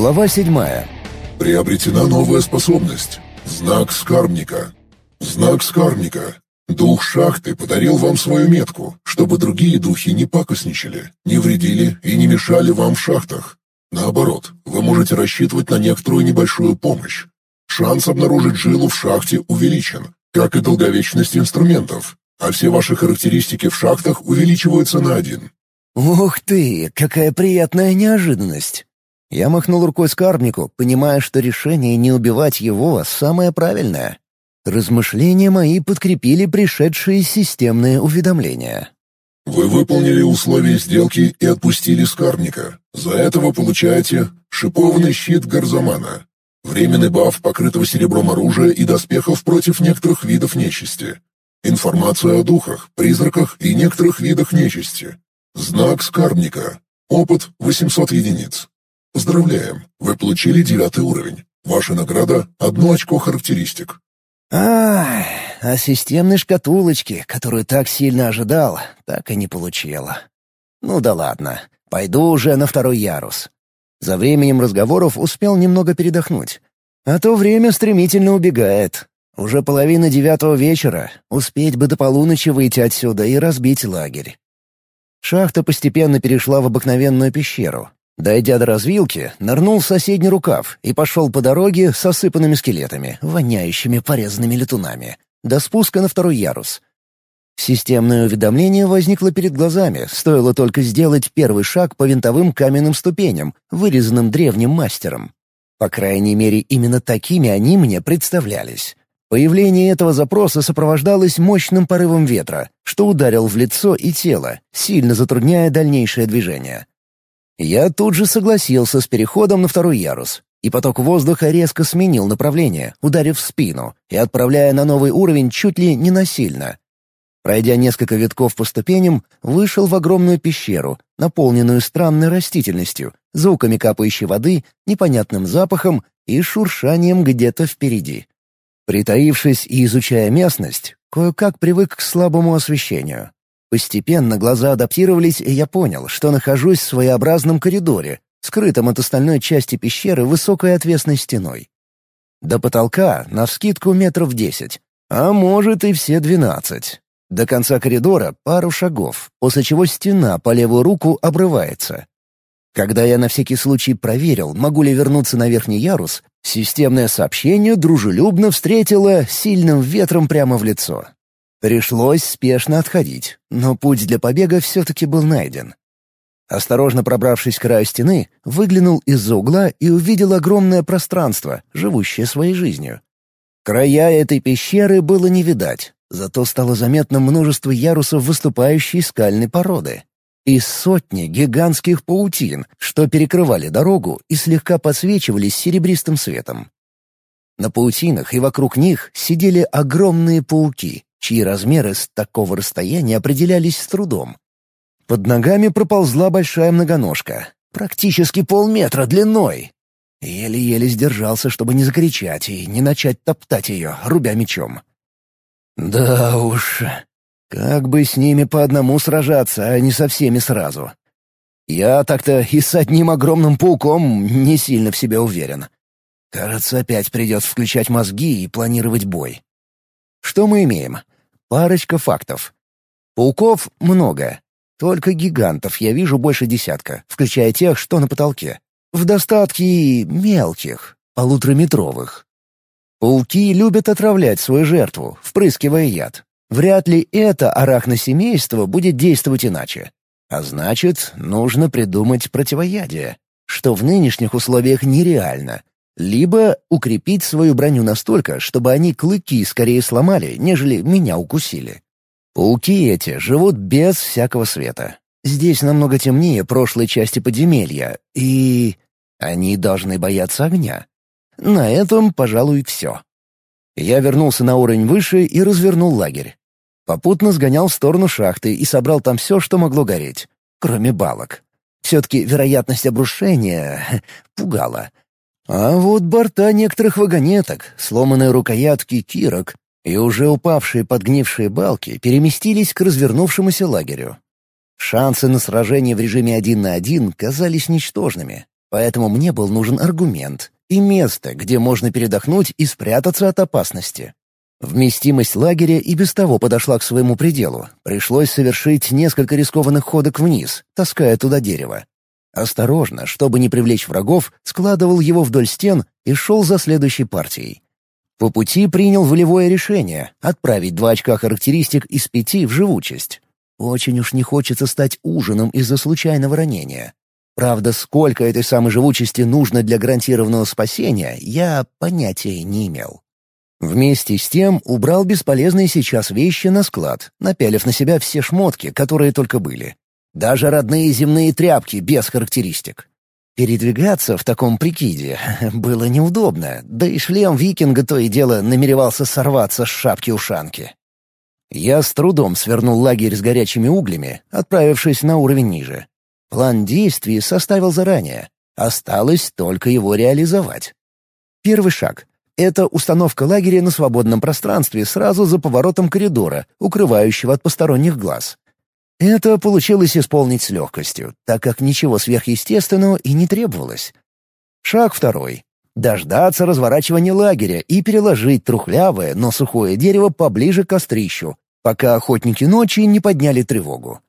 Глава седьмая. Приобретена новая способность. Знак скарбника. Знак скарбника. Дух шахты подарил вам свою метку, чтобы другие духи не пакостничали, не вредили и не мешали вам в шахтах. Наоборот, вы можете рассчитывать на некоторую небольшую помощь. Шанс обнаружить жилу в шахте увеличен, как и долговечность инструментов, а все ваши характеристики в шахтах увеличиваются на один. «Ух ты, какая приятная неожиданность!» Я махнул рукой скарбнику, понимая, что решение не убивать его самое правильное. Размышления мои подкрепили пришедшие системные уведомления. Вы выполнили условия сделки и отпустили скарбника. За это вы получаете шипованный щит Гарзамана, временный баф покрытого серебром оружия и доспехов против некоторых видов нечисти, информацию о духах, призраках и некоторых видах нечисти, знак скарбника, опыт 800 единиц. Поздравляем, вы получили девятый уровень. Ваша награда — одно очко характеристик. Ах, а системной шкатулочки, которую так сильно ожидал, так и не получила. Ну да ладно, пойду уже на второй ярус. За временем разговоров успел немного передохнуть. А то время стремительно убегает. Уже половина девятого вечера, успеть бы до полуночи выйти отсюда и разбить лагерь. Шахта постепенно перешла в обыкновенную пещеру, Дойдя до развилки, нырнул в соседний рукав и пошел по дороге с осыпанными скелетами, воняющими порезанными летунами, до спуска на второй ярус. Системное уведомление возникло перед глазами, стоило только сделать первый шаг по винтовым каменным ступеням, вырезанным древним мастером. По крайней мере, именно такими они мне представлялись. Появление этого запроса сопровождалось мощным порывом ветра, что ударил в лицо и тело, сильно затрудняя дальнейшее движение. Я тут же согласился с переходом на второй ярус, и поток воздуха резко сменил направление, ударив в спину и отправляя на новый уровень чуть ли не насильно. Пройдя несколько витков по ступеням, вышел в огромную пещеру, наполненную странной растительностью, звуками капающей воды, непонятным запахом и шуршанием где-то впереди. Притаившись и изучая местность, кое-как привык к слабому освещению. Постепенно глаза адаптировались, и я понял, что нахожусь в своеобразном коридоре, скрытом от остальной части пещеры высокой отвесной стеной. До потолка, навскидку, метров десять, а может и все двенадцать. До конца коридора пару шагов, после чего стена по левую руку обрывается. Когда я на всякий случай проверил, могу ли вернуться на верхний ярус, системное сообщение дружелюбно встретило сильным ветром прямо в лицо. Пришлось спешно отходить, но путь для побега все-таки был найден. Осторожно пробравшись к краю стены, выглянул из-за угла и увидел огромное пространство, живущее своей жизнью. Края этой пещеры было не видать, зато стало заметно множество ярусов выступающей скальной породы. И сотни гигантских паутин, что перекрывали дорогу и слегка подсвечивались серебристым светом. На паутинах и вокруг них сидели огромные пауки, чьи размеры с такого расстояния определялись с трудом. Под ногами проползла большая многоножка, практически полметра длиной. Еле-еле сдержался, чтобы не закричать и не начать топтать ее, рубя мечом. Да уж, как бы с ними по одному сражаться, а не со всеми сразу. Я так-то и с одним огромным пауком не сильно в себе уверен. Кажется, опять придется включать мозги и планировать бой. Что мы имеем? Парочка фактов. Пауков много. Только гигантов я вижу больше десятка, включая тех, что на потолке. В достатке мелких, полутораметровых. Пауки любят отравлять свою жертву, впрыскивая яд. Вряд ли это арахносемейство будет действовать иначе. А значит, нужно придумать противоядие, что в нынешних условиях нереально, либо укрепить свою броню настолько, чтобы они клыки скорее сломали, нежели меня укусили. Пауки эти живут без всякого света. Здесь намного темнее прошлой части подземелья, и... Они должны бояться огня. На этом, пожалуй, все. Я вернулся на уровень выше и развернул лагерь. Попутно сгонял в сторону шахты и собрал там все, что могло гореть, кроме балок. Все-таки вероятность обрушения пугала. А вот борта некоторых вагонеток, сломанные рукоятки кирок и уже упавшие подгнившие балки переместились к развернувшемуся лагерю. Шансы на сражение в режиме один на один казались ничтожными. поэтому мне был нужен аргумент и место, где можно передохнуть и спрятаться от опасности. Вместимость лагеря и без того подошла к своему пределу. Пришлось совершить несколько рискованных ходок вниз, таская туда дерево. Осторожно, чтобы не привлечь врагов, складывал его вдоль стен и шел за следующей партией. По пути принял волевое решение — отправить два очка характеристик из пяти в живучесть. Очень уж не хочется стать ужином из-за случайного ранения. Правда, сколько этой самой живучести нужно для гарантированного спасения, я понятия не имел. Вместе с тем убрал бесполезные сейчас вещи на склад, напялив на себя все шмотки, которые только были. Даже родные земные тряпки без характеристик. Передвигаться в таком прикиде было неудобно, да и шлем викинга то и дело намеревался сорваться с шапки-ушанки. Я с трудом свернул лагерь с горячими углями, отправившись на уровень ниже. План действий составил заранее. Осталось только его реализовать. Первый шаг — это установка лагеря на свободном пространстве сразу за поворотом коридора, укрывающего от посторонних глаз. Это получилось исполнить с легкостью, так как ничего сверхъестественного и не требовалось. Шаг второй — дождаться разворачивания лагеря и переложить трухлявое, но сухое дерево поближе к кострищу, пока охотники ночи не подняли тревогу.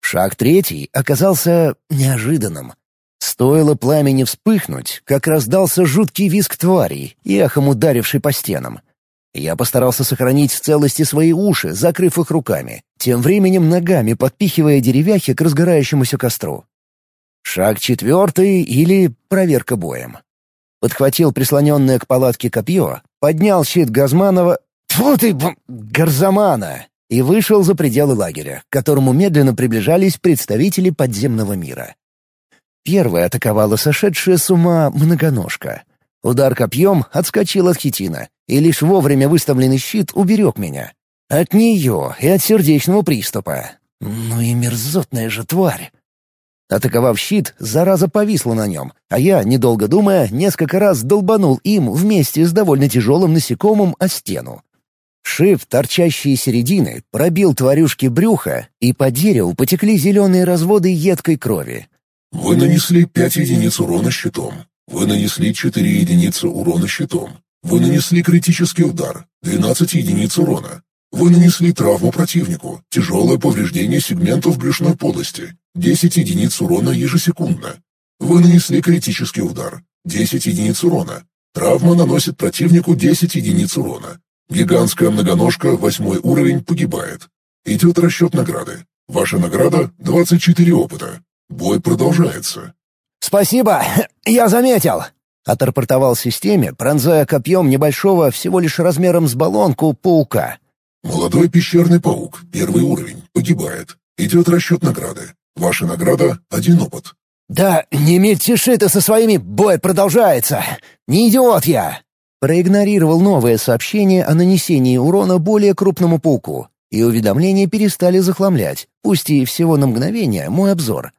Шаг третий оказался неожиданным. Стоило пламени вспыхнуть, как раздался жуткий визг тварей, эхом ударивший по стенам — я постарался сохранить в целости свои уши, закрыв их руками, тем временем ногами подпихивая деревяхи к разгорающемуся костру. Шаг четвертый или проверка боем. Подхватил прислоненное к палатке копье, поднял щит Газманова... Тьфу ты, Гарзамана! И вышел за пределы лагеря, к которому медленно приближались представители подземного мира. Первая атаковала сошедшая с ума многоножка. Удар копьем отскочил от хитина, и лишь вовремя выставленный щит уберег меня. От нее и от сердечного приступа. Ну и мерзотная же тварь. Атаковав щит, зараза повисла на нем, а я, недолго думая, несколько раз долбанул им вместе с довольно тяжелым насекомым о стену. Шип, торчащие середины, пробил тварюшки брюха, и по дереву потекли зеленые разводы едкой крови. Вы нанесли пять единиц урона щитом. Вы нанесли четыре единицы урона щитом. Вы нанесли критический удар, 12 единиц урона. Вы нанесли травму противнику, тяжелое повреждение сегментов брюшной полости, 10 единиц урона ежесекундно. Вы нанесли критический удар, 10 единиц урона. Травма наносит противнику 10 единиц урона. Гигантская многоножка, восьмой уровень, погибает. Идет расчет награды. Ваша награда — 24 опыта. Бой продолжается. «Спасибо, я заметил!» Отрапортовал системе, пронзая копьем небольшого, всего лишь размером с баллонку, паука. «Молодой пещерный паук, первый уровень, погибает. Идет расчет награды. Ваша награда — один опыт». «Да не мельтеши ты со своими, бой продолжается! Не идиот я!» Проигнорировал новое сообщение о нанесении урона более крупному пауку, и уведомления перестали захламлять, пусть и всего на мгновение, мой обзор.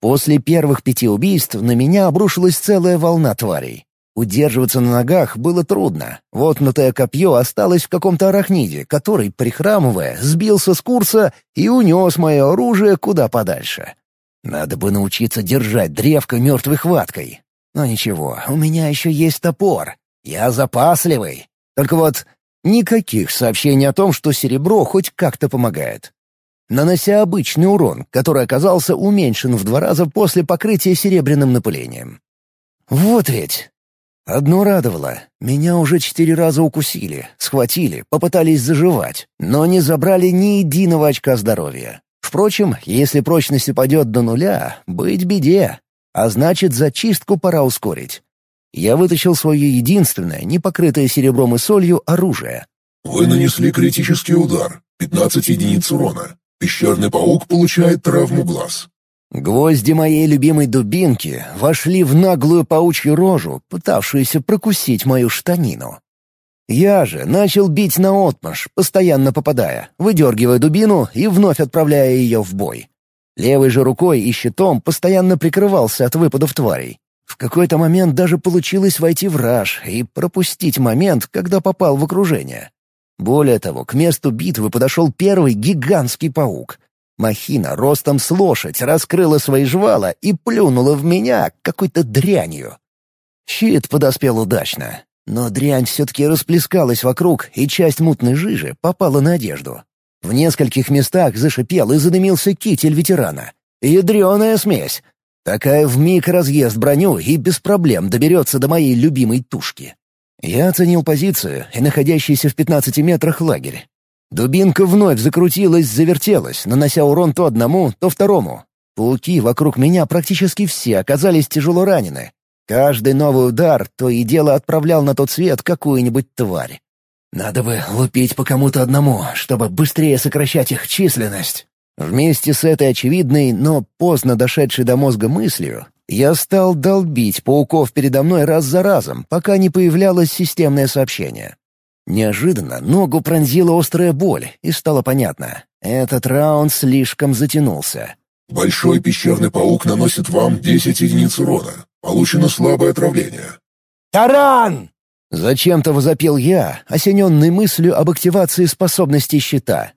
После первых пяти убийств на меня обрушилась целая волна тварей. Удерживаться на ногах было трудно. Вотнутое копье осталось в каком-то арахниде, который, прихрамывая, сбился с курса и унес мое оружие куда подальше. Надо бы научиться держать древко мертвой хваткой. Но ничего, у меня еще есть топор. Я запасливый. Только вот никаких сообщений о том, что серебро хоть как-то помогает нанося обычный урон, который оказался уменьшен в два раза после покрытия серебряным напылением. Вот ведь! Одно радовало. Меня уже четыре раза укусили, схватили, попытались заживать, но не забрали ни единого очка здоровья. Впрочем, если прочность упадет до нуля, быть беде. А значит, зачистку пора ускорить. Я вытащил свое единственное, не покрытое серебром и солью, оружие. «Вы нанесли критический удар. 15 единиц урона. Пещерный паук получает травму глаз. Гвозди моей любимой дубинки вошли в наглую паучью рожу, пытавшуюся прокусить мою штанину. Я же начал бить наотмашь, постоянно попадая, выдергивая дубину и вновь отправляя ее в бой. Левой же рукой и щитом постоянно прикрывался от выпадов тварей. В какой-то момент даже получилось войти в раж и пропустить момент, когда попал в окружение. Более того, к месту битвы подошел первый гигантский паук. Махина ростом с лошадь раскрыла свои жвала и плюнула в меня какой-то дрянью. Щит подоспел удачно, но дрянь все-таки расплескалась вокруг, и часть мутной жижи попала на одежду. В нескольких местах зашипел и задымился китель ветерана. Ядреная смесь. Такая вмиг разъест броню и без проблем доберется до моей любимой тушки. Я оценил позицию и находящийся в 15 метрах лагерь. Дубинка вновь закрутилась, завертелась, нанося урон то одному, то второму. Пауки вокруг меня практически все оказались тяжело ранены. Каждый новый удар то и дело отправлял на тот свет какую-нибудь тварь. Надо бы лупить по кому-то одному, чтобы быстрее сокращать их численность. Вместе с этой очевидной, но поздно дошедшей до мозга мыслью, я стал долбить пауков передо мной раз за разом, пока не появлялось системное сообщение. Неожиданно ногу пронзила острая боль, и стало понятно — этот раунд слишком затянулся. «Большой пещерный паук наносит вам 10 единиц урона. Получено слабое отравление». «Таран!» Зачем-то возопил я, осененный мыслью об активации способностей щита.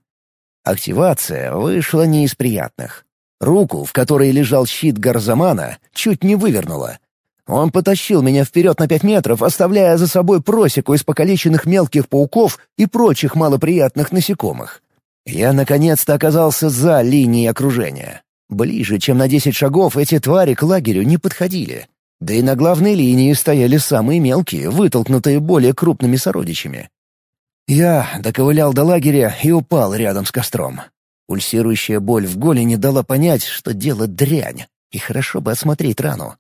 Активация вышла не из приятных. Руку, в которой лежал щит Гарзамана, чуть не вывернула. Он потащил меня вперед на пять метров, оставляя за собой просеку из покалеченных мелких пауков и прочих малоприятных насекомых. Я наконец-то оказался за линией окружения. Ближе, чем на десять шагов, эти твари к лагерю не подходили. Да и на главной линии стояли самые мелкие, вытолкнутые более крупными сородичами. Я доковылял до лагеря и упал рядом с костром. Пульсирующая боль в голени дала понять, что дело дрянь, и хорошо бы осмотреть рану.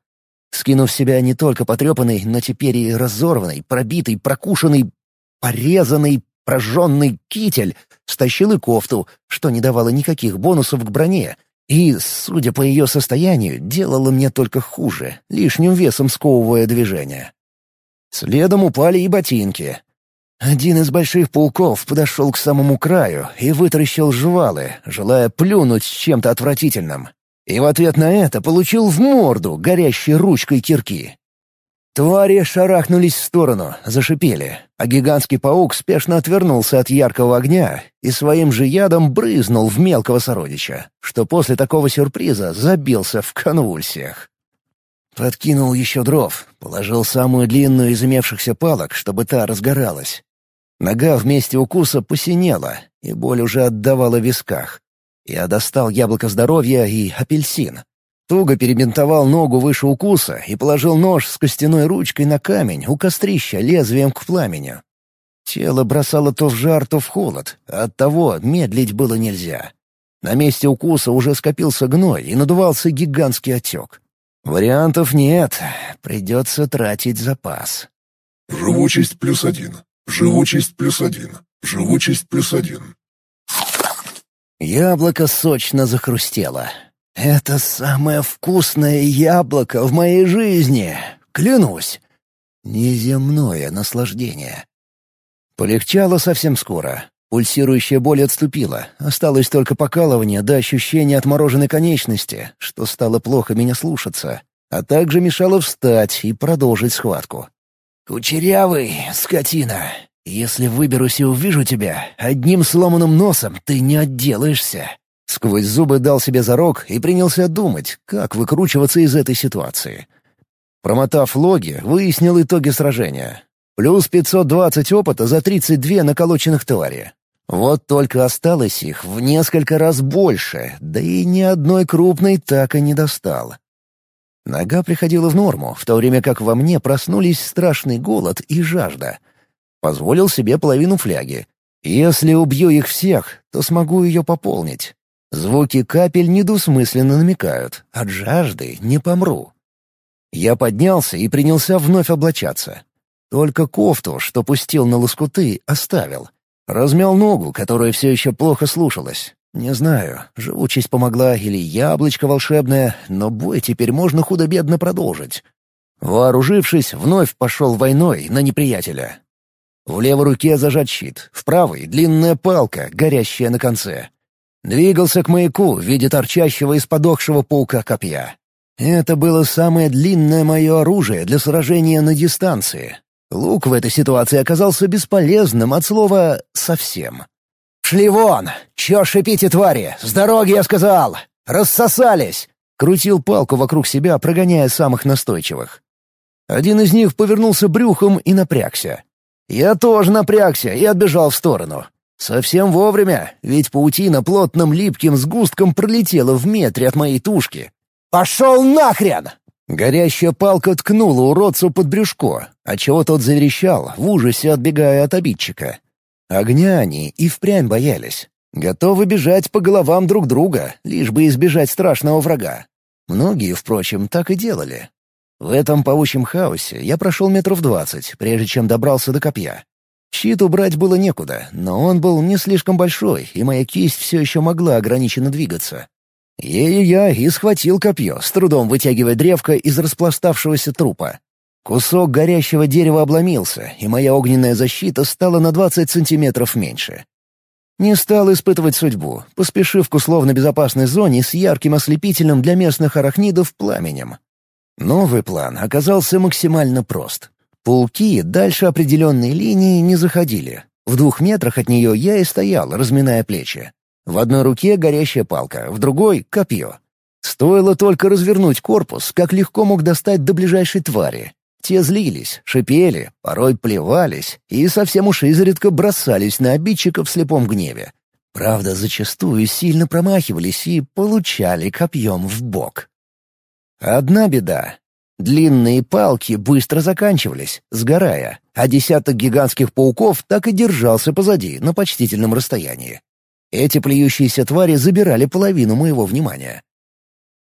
Скинув себя не только потрепанный, но теперь и разорванный, пробитый, прокушенный, порезанный, прожженный китель, стащил и кофту, что не давало никаких бонусов к броне, и, судя по ее состоянию, делало мне только хуже, лишним весом сковывая движение. Следом упали и ботинки. Один из больших пауков подошел к самому краю и вытаращил жвалы, желая плюнуть чем-то отвратительным. И в ответ на это получил в морду горящей ручкой кирки. Твари шарахнулись в сторону, зашипели, а гигантский паук спешно отвернулся от яркого огня и своим же ядом брызнул в мелкого сородича, что после такого сюрприза забился в конвульсиях. Подкинул еще дров, положил самую длинную из имевшихся палок, чтобы та разгоралась. Нога вместе укуса посинела, и боль уже отдавала в висках. Я достал яблоко здоровья и апельсин, Туго перебинтовал ногу выше укуса и положил нож с костяной ручкой на камень у кострища лезвием к пламени. Тело бросало то в жар, то в холод, а оттого медлить было нельзя. На месте укуса уже скопился гной и надувался гигантский отек. Вариантов нет, придется тратить запас. Живучесть плюс один. Живучесть плюс один. Живучесть плюс один. Яблоко сочно захрустело. Это самое вкусное яблоко в моей жизни, клянусь. Неземное наслаждение. Полегчало совсем скоро. Пульсирующая боль отступила, осталось только покалывание до ощущения отмороженной конечности, что стало плохо меня слушаться, а также мешало встать и продолжить схватку. «Кучерявый, скотина, если выберусь и увижу тебя, одним сломанным носом ты не отделаешься». Сквозь зубы дал себе зарок и принялся думать, как выкручиваться из этой ситуации. Промотав логи, выяснил итоги сражения. Плюс 520 опыта за 32 наколоченных твари. Вот только осталось их в несколько раз больше, да и ни одной крупной так и не достал. Нога приходила в норму, в то время как во мне проснулись страшный голод и жажда. Позволил себе половину фляги. Если убью их всех, то смогу ее пополнить. Звуки капель недвусмысленно намекают. От жажды не помру. Я поднялся и принялся вновь облачаться. Только кофту, что пустил на лоскуты, оставил. Размял ногу, которая все еще плохо слушалась. Не знаю, живучесть помогла или яблочко волшебное, но бой теперь можно худо-бедно продолжить. Вооружившись, вновь пошел войной на неприятеля. В левой руке зажат щит, в правой — длинная палка, горящая на конце. Двигался к маяку в виде торчащего из подохшего паука копья. Это было самое длинное мое оружие для сражения на дистанции. Лук в этой ситуации оказался бесполезным от слова «совсем». «Пошли вон! Чё шипите, твари? С дороги, я сказал! Рассосались!» Крутил палку вокруг себя, прогоняя самых настойчивых. Один из них повернулся брюхом и напрягся. Я тоже напрягся и отбежал в сторону. Совсем вовремя, ведь паутина плотным липким сгустком пролетела в метре от моей тушки. «Пошел нахрен!» Горящая палка ткнула уродцу под брюшко, отчего тот заверещал, в ужасе отбегая от обидчика. Огня они и впрямь боялись. Готовы бежать по головам друг друга, лишь бы избежать страшного врага. Многие, впрочем, так и делали. В этом паучьем хаосе я прошел метров двадцать, прежде чем добрался до копья. Щит убрать было некуда, но он был не слишком большой, и моя кисть все еще могла ограниченно двигаться. Ею я и схватил копье, с трудом вытягивая древко из распластавшегося трупа. Кусок горящего дерева обломился, и моя огненная защита стала на 20 сантиметров меньше. Не стал испытывать судьбу, поспешив к условно-безопасной зоне с ярким ослепительным для местных арахнидов пламенем. Новый план оказался максимально прост. Пауки дальше определенной линии не заходили. В двух метрах от нее я и стоял, разминая плечи. В одной руке горящая палка, в другой — копье. Стоило только развернуть корпус, как легко мог достать до ближайшей твари. Те злились, шипели, порой плевались и совсем уж изредка бросались на обидчика в слепом гневе. Правда, зачастую сильно промахивались и получали копьем в бок. Одна беда. Длинные палки быстро заканчивались, сгорая, а десяток гигантских пауков так и держался позади, на почтительном расстоянии. Эти плюющиеся твари забирали половину моего внимания.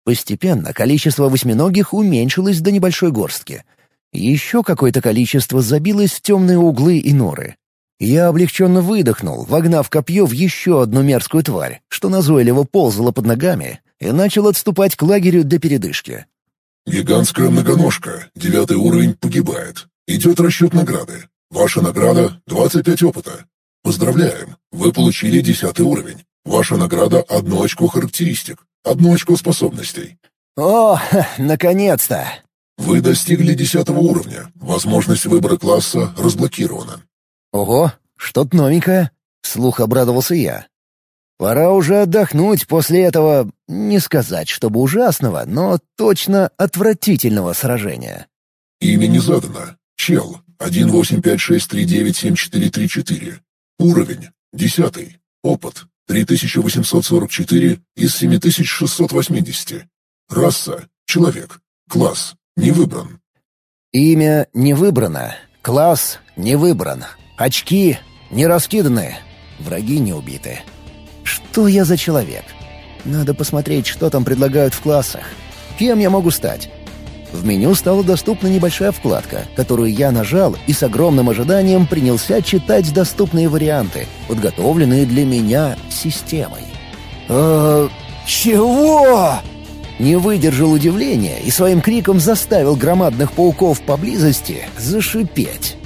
Постепенно количество восьминогих уменьшилось до небольшой горстки — еще какое-то количество забилось в темные углы и норы. Я облегченно выдохнул, вогнав копье в еще одну мерзкую тварь, что назойливо ползала под ногами, и начал отступать к лагерю до передышки. «Гигантская многоножка, девятый уровень, погибает. Идет расчет награды. Ваша награда — 25 опыта. Поздравляем, вы получили десятый уровень. Ваша награда — одно очко характеристик, одно очко способностей». «О, наконец-то!» Вы достигли десятого уровня. Возможность выбора класса разблокирована. Ого, что-то новенькое. Слух обрадовался я. Пора уже отдохнуть после этого, не сказать, чтобы ужасного, но точно отвратительного сражения. Имя не задано. Чел. 18563974434. Уровень. Десятый. Опыт. 3844 из 7680. Раса. Человек. Класс. Не выбран. Имя не выбрано. Класс не выбран. Очки не раскиданы. Враги не убиты. Что я за человек? Надо посмотреть, что там предлагают в классах. Кем я могу стать? В меню стала доступна небольшая вкладка, которую я нажал и с огромным ожиданием принялся читать доступные варианты, подготовленные для меня системой. «Э, чего?» Не выдержал удивления и своим криком заставил громадных пауков поблизости зашипеть.